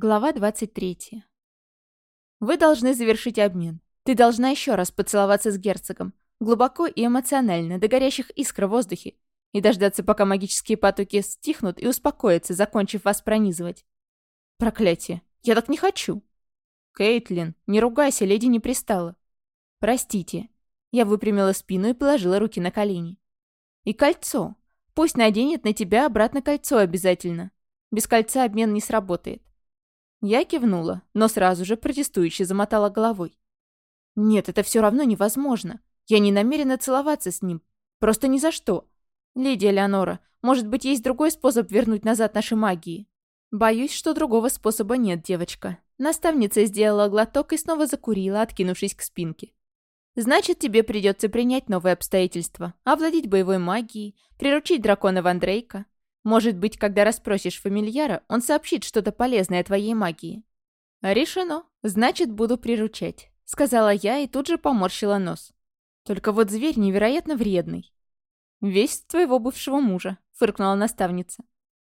Глава 23. Вы должны завершить обмен. Ты должна еще раз поцеловаться с герцогом. Глубоко и эмоционально, до горящих искр в воздухе. И дождаться, пока магические потоки стихнут и успокоятся, закончив вас пронизывать. Проклятие. Я так не хочу. Кейтлин, не ругайся, леди не пристала. Простите. Я выпрямила спину и положила руки на колени. И кольцо. Пусть наденет на тебя обратно кольцо обязательно. Без кольца обмен не сработает. Я кивнула, но сразу же протестующе замотала головой. Нет, это все равно невозможно. Я не намерена целоваться с ним. Просто ни за что. Леди Элеонора, может быть, есть другой способ вернуть назад наши магии? Боюсь, что другого способа нет, девочка. Наставница сделала глоток и снова закурила, откинувшись к спинке. Значит, тебе придется принять новые обстоятельства, овладеть боевой магией, приручить дракона Вандрейка, может быть, когда расспросишь фамильяра, он сообщит что-то полезное о твоей магии». «Решено. Значит, буду приручать», — сказала я и тут же поморщила нос. «Только вот зверь невероятно вредный». «Весь твоего бывшего мужа», — фыркнула наставница.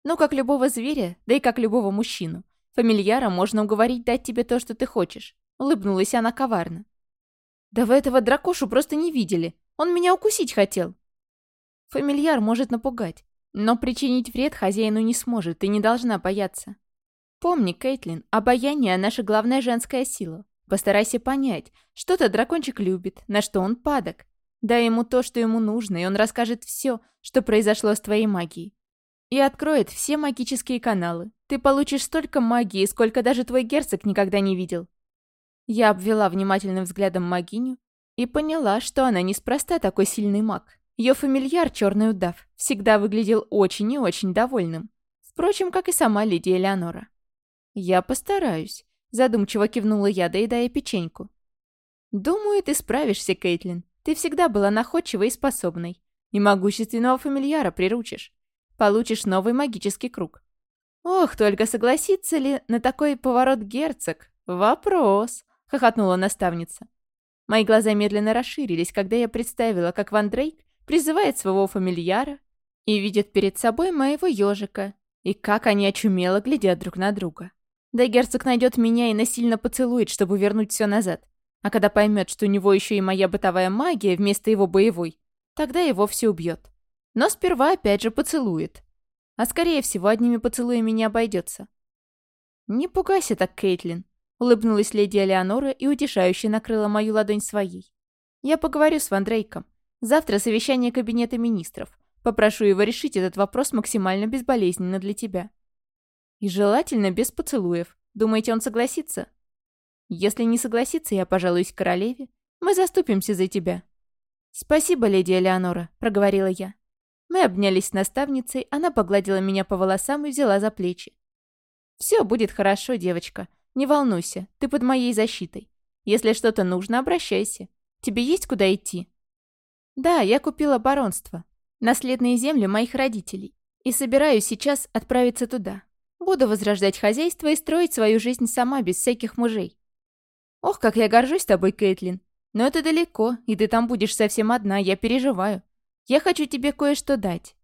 «Ну, как любого зверя, да и как любого мужчину. Фамильяра можно уговорить дать тебе то, что ты хочешь», — улыбнулась она коварно. «Да вы этого дракошу просто не видели. Он меня укусить хотел». Фамильяр может напугать, но причинить вред хозяину не сможет, и не должна бояться. Помни, Кейтлин, обаяние – наша главная женская сила. Постарайся понять, что-то дракончик любит, на что он падок. Дай ему то, что ему нужно, и он расскажет все, что произошло с твоей магией. И откроет все магические каналы. Ты получишь столько магии, сколько даже твой герцог никогда не видел. Я обвела внимательным взглядом магиню и поняла, что она неспроста такой сильный маг. Ее фамильяр, черный удав, всегда выглядел очень и очень довольным. Впрочем, как и сама леди Элеонора. «Я постараюсь», — задумчиво кивнула я, доедая печеньку. «Думаю, ты справишься, Кейтлин. Ты всегда была находчивой и способной. И могущественного фамильяра приручишь. Получишь новый магический круг. Ох, только согласится ли на такой поворот герцог? Вопрос!» — хохотнула наставница. Мои глаза медленно расширились, когда я представила, как Ван Дрейк призывает своего фамильяра и видит перед собой моего ежика, и как они очумело глядят друг на друга. Да герцог найдет меня и насильно поцелует, чтобы вернуть все назад. А когда поймет, что у него еще и моя бытовая магия вместо его боевой, тогда его все убьет. Но сперва опять же поцелует. А скорее всего, одними поцелуями не обойдется. «Не пугайся так, Кейтлин», — улыбнулась леди Элеонора и утешающе накрыла мою ладонь своей. «Я поговорю с Вандрейком. Завтра совещание кабинета министров. Попрошу его решить этот вопрос максимально безболезненно для тебя. И желательно без поцелуев. Думаете, он согласится? Если не согласится, я пожалуюсь королеве. Мы заступимся за тебя. Спасибо, леди Элеонора, проговорила я. Мы обнялись с наставницей, она погладила меня по волосам и взяла за плечи. «Все будет хорошо, девочка. Не волнуйся, ты под моей защитой. Если что-то нужно, обращайся. Тебе есть куда идти?» «Да, я купила баронство. Наследные земли моих родителей. И собираюсь сейчас отправиться туда. Буду возрождать хозяйство и строить свою жизнь сама, без всяких мужей. Ох, как я горжусь тобой, Кэтлин. Но это далеко, и ты там будешь совсем одна, я переживаю. Я хочу тебе кое-что дать.